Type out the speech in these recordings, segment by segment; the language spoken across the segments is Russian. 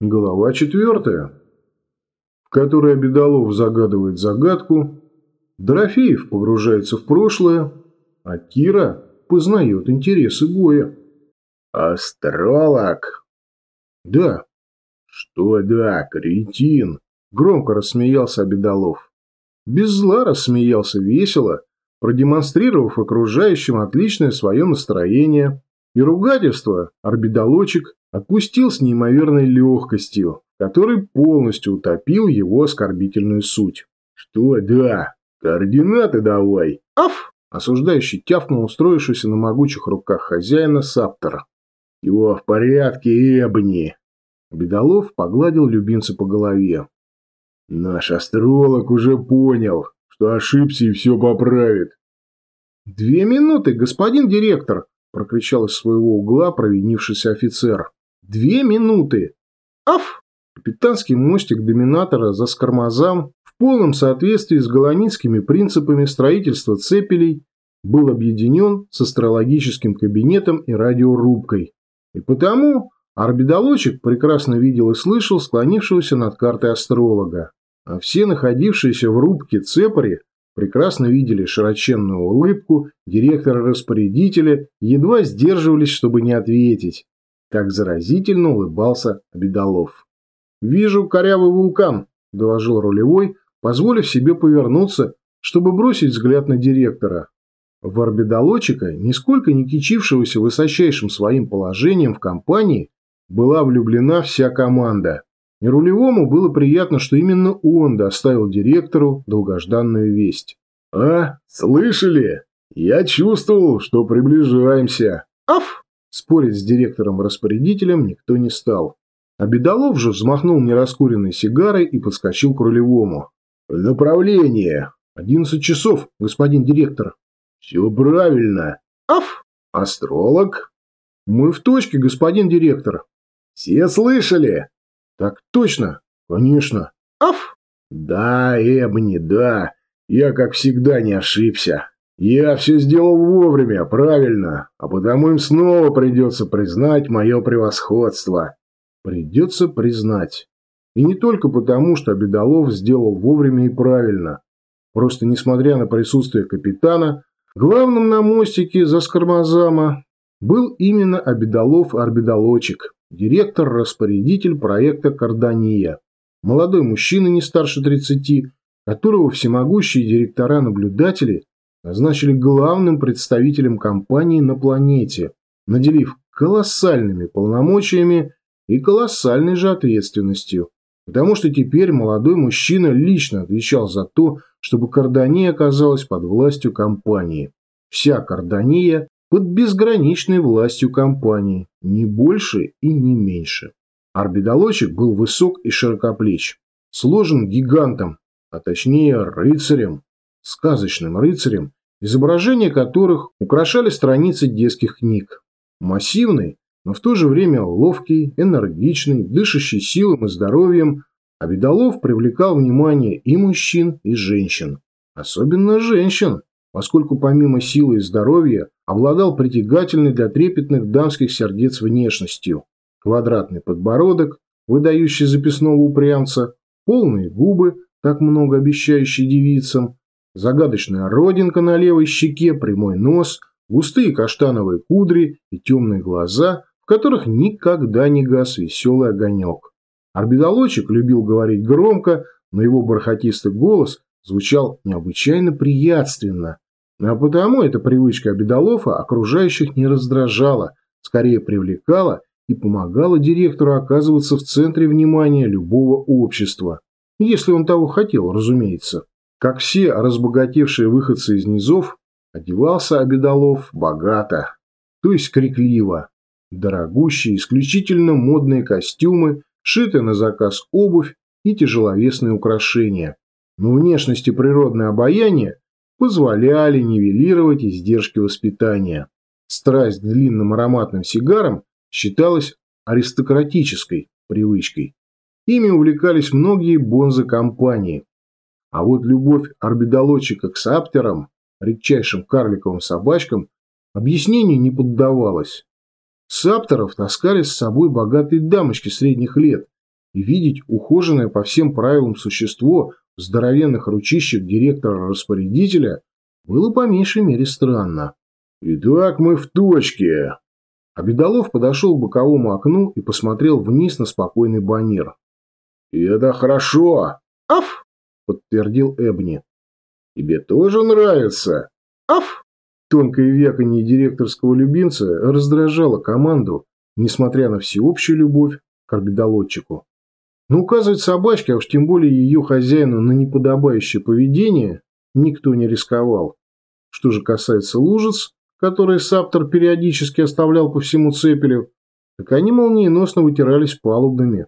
Глава четвертая, в которой Обедолов загадывает загадку, Дорофеев погружается в прошлое, а Кира познает интересы Гоя. «Астролог?» «Да». «Что да, кретин?» – громко рассмеялся Обедолов. Без зла рассмеялся весело, продемонстрировав окружающим отличное свое настроение и ругательство орбидолочек отпустил с неимоверной легкостью, который полностью утопил его оскорбительную суть. «Что да? Координаты давай!» «Аф!» – осуждающий тявкнул устроившийся на могучих руках хозяина Саптора. «Его в порядке, Эбни!» Бедолов погладил любимца по голове. «Наш астролог уже понял, что ошибся и все поправит». «Две минуты, господин директор!» прокричал из своего угла провинившийся офицер. «Две минуты!» «Аф!» Капитанский мостик доминатора за скормозам в полном соответствии с голоницкими принципами строительства цепелей был объединен с астрологическим кабинетом и радиорубкой. И потому орбидолочек прекрасно видел и слышал склонившегося над картой астролога. А все находившиеся в рубке цепари прекрасно видели широченную улыбку директора-распорядителя едва сдерживались, чтобы не ответить. Как заразительно улыбался Обедолов. «Вижу корявый вулкан», – доложил рулевой, позволив себе повернуться, чтобы бросить взгляд на директора. В орбидолочика, нисколько не кичившегося высочайшим своим положением в компании, была влюблена вся команда. И рулевому было приятно, что именно он доставил директору долгожданную весть. «А, слышали? Я чувствовал, что приближаемся». «Аф!» Спорить с директором-распорядителем никто не стал. А Бедолов же взмахнул нераскуренной сигарой и подскочил к рулевому. «Направление!» «Одиннадцать часов, господин директор». «Все правильно». «Аф!» «Астролог?» «Мы в точке, господин директор». «Все слышали?» Так точно? Конечно. Аф! Да, Эбни, да. Я, как всегда, не ошибся. Я все сделал вовремя, правильно, а потому им снова придется признать мое превосходство. Придется признать. И не только потому, что Обедолов сделал вовремя и правильно. Просто несмотря на присутствие капитана, главным на мостике за Скормозама был именно Обедолов-Арбедолочек директор-распорядитель проекта «Кардания», молодой мужчина не старше 30, которого всемогущие директора-наблюдатели назначили главным представителем компании на планете, наделив колоссальными полномочиями и колоссальной же ответственностью. Потому что теперь молодой мужчина лично отвечал за то, чтобы Кардания оказалась под властью компании. Вся Кардания под безграничной властью компании, не больше и не меньше. Арбидолочек был высок и широкоплеч, сложен гигантом, а точнее рыцарем, сказочным рыцарем, изображения которых украшали страницы детских книг. Массивный, но в то же время ловкий, энергичный, дышащий силом и здоровьем, Обедолов привлекал внимание и мужчин, и женщин. Особенно женщин, поскольку помимо силы и здоровья обладал притягательной для трепетных дамских сердец внешностью. Квадратный подбородок, выдающий записного упрямца, полные губы, так много обещающие девицам, загадочная родинка на левой щеке, прямой нос, густые каштановые кудри и темные глаза, в которых никогда не гас веселый огонек. Орбидолочек любил говорить громко, но его бархатистый голос звучал необычайно приятственно, а потому эта привычка Обедолова окружающих не раздражала, скорее привлекала и помогала директору оказываться в центре внимания любого общества. Если он того хотел, разумеется. Как все разбогатевшие выходцы из низов, одевался Обедолов богато, то есть крикливо. Дорогущие, исключительно модные костюмы, шитые на заказ обувь и тяжеловесные украшения. Но внешность и природное обаяние позволяли нивелировать издержки воспитания. Страсть к длинным ароматным сигарам считалась аристократической привычкой. Ими увлекались многие бонзы-компании. А вот любовь орбидолотчика к саптерам, редчайшим карликовым собачкам, объяснению не поддавалась. Саптеров таскали с собой богатые дамочки средних лет, и видеть ухоженное по всем правилам существо в здоровенных ручищах директора-распорядителя было по меньшей мере странно. «Итак, мы в точке!» Обедолов подошел к боковому окну и посмотрел вниз на спокойный баннир. «И это хорошо!» «Аф!» – подтвердил Эбни. «Тебе тоже нравится?» «Аф!» Тонкое вяканье директорского любимца раздражало команду, несмотря на всеобщую любовь к орбидолотчику. Но указывать собачке, а уж тем более ее хозяину, на неподобающее поведение никто не рисковал. Что же касается лужиц, которые Саптор периодически оставлял по всему цепелю, так они молниеносно вытирались палубными.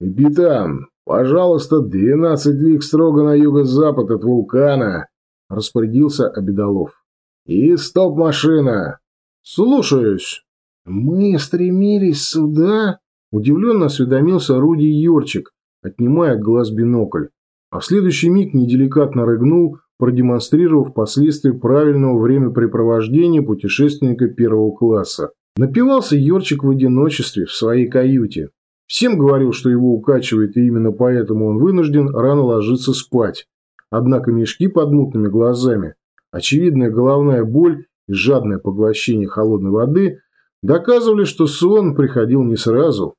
«Капитан, пожалуйста, двенадцать лиг строго на юго-запад от вулкана», – распорядился Обедолов. «И стоп-машина!» «Слушаюсь!» «Мы стремились сюда?» – удивленно осведомился Руди Йорчик, отнимая от глаз бинокль, а в следующий миг неделикатно рыгнул, продемонстрировав последствия правильного времяпрепровождения путешественника первого класса. Напивался Йорчик в одиночестве в своей каюте. Всем говорил, что его укачивает, и именно поэтому он вынужден рано ложиться спать. Однако мешки под мутными глазами, очевидная головная боль и жадное поглощение холодной воды доказывали, что сон приходил не сразу.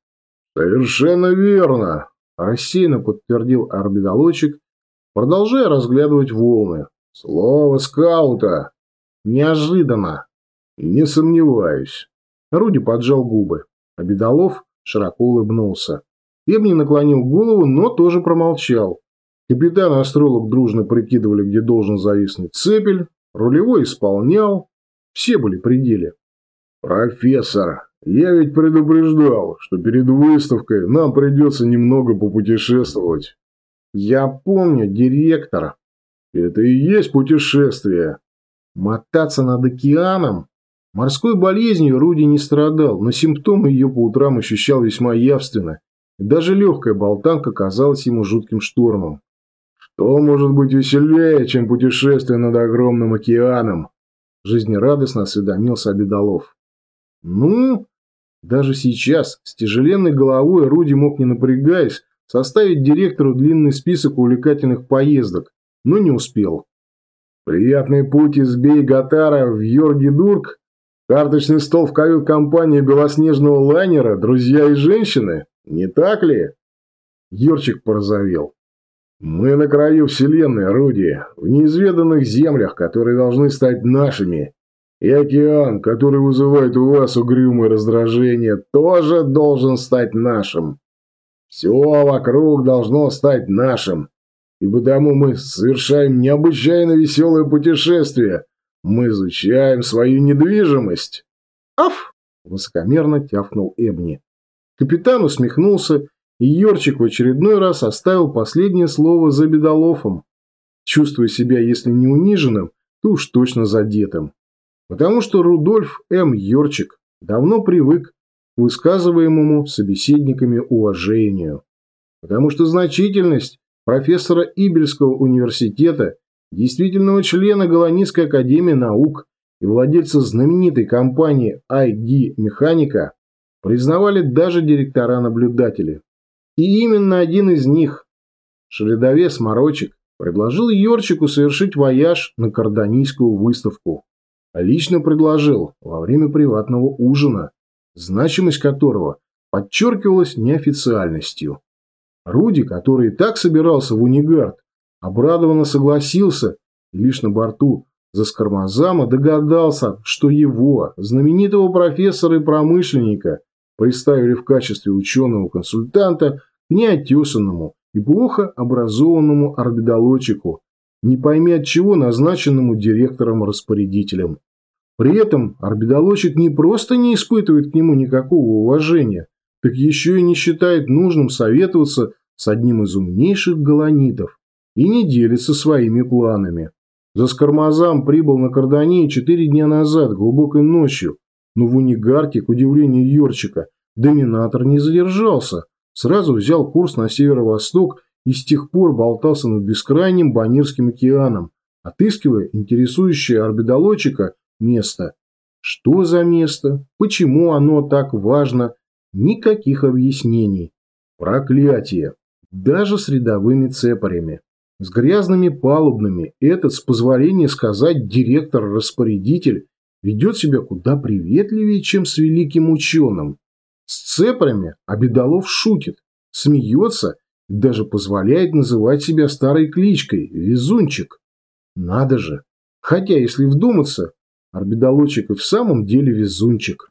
«Совершенно верно», – рассеянно подтвердил орбитолочек, продолжая разглядывать волны. «Слово скаута!» «Неожиданно!» «Не сомневаюсь». Руди поджал губы. а Бедолов широко улыбнулся. Эбни наклонил голову, но тоже промолчал. Капитан и астролог дружно прикидывали, где должен зависнуть цепель, рулевой исполнял. Все были при деле. «Профессор, я ведь предупреждал, что перед выставкой нам придется немного попутешествовать». Я помню директора. Это и есть путешествие. Мотаться над океаном? Морской болезнью Руди не страдал, но симптомы ее по утрам ощущал весьма явственно. И даже легкая болтанка казалась ему жутким штормом. Что может быть веселее, чем путешествие над огромным океаном? Жизнерадостно осведомился Обедолов. Ну, даже сейчас, с тяжеленной головой Руди мог не напрягаясь, составить директору длинный список увлекательных поездок, но не успел. Приятный путь из Бей-Гатара в Йоргидург, карточный стол в кают-компании белоснежного лайнера, друзья и женщины, не так ли? Йорчик порозовел. Мы на краю вселенной, Руди, в неизведанных землях, которые должны стать нашими. И океан, который вызывает у вас угрюмое раздражение, тоже должен стать нашим. Все вокруг должно стать нашим. И потому мы совершаем необычайно веселое путешествие. Мы изучаем свою недвижимость. Аф! Высокомерно тяфнул Эбни. Капитан усмехнулся, и Йорчик в очередной раз оставил последнее слово за бедолофом, чувствуя себя, если не униженным, то уж точно задетым. Потому что Рудольф М. Йорчик давно привык высказываемому собеседниками уважению. Потому что значительность профессора Ибельского университета, действительного члена Голландской академии наук и владельца знаменитой компании ID Механика признавали даже директора-наблюдатели. И именно один из них, шредовес Морочек, предложил Йорчику совершить вояж на Кардонийскую выставку. А лично предложил во время приватного ужина значимость которого подчеркивалась неофициальностью. Руди, который и так собирался в Унигард, обрадованно согласился и лишь на борту Заскармазама догадался, что его, знаменитого профессора и промышленника, представили в качестве ученого-консультанта к неотесанному и плохо образованному орбидолочику, не пойми от чего назначенному директором-распорядителем. При этом орбидолочек не просто не испытывает к нему никакого уважения, так еще и не считает нужным советоваться с одним из умнейших галанитов и не делится своими планами. За Скормозам прибыл на Кардане четыре дня назад, глубокой ночью, но в Унигарке, к удивлению Йорчика, доминатор не задержался, сразу взял курс на северо-восток и с тех пор болтался над бескрайним Банирским океаном, отыскивая интересующее орбидолочика место. Что за место? Почему оно так важно? Никаких объяснений. Проклятие! Даже с рядовыми цепарями. С грязными палубными этот, с позволения сказать, директор-распорядитель ведет себя куда приветливее, чем с великим ученым. С цепрами Обедолов шутит, смеется и даже позволяет называть себя старой кличкой – Везунчик. Надо же! Хотя, если вдуматься, Арбедолочек и в самом деле везунчик.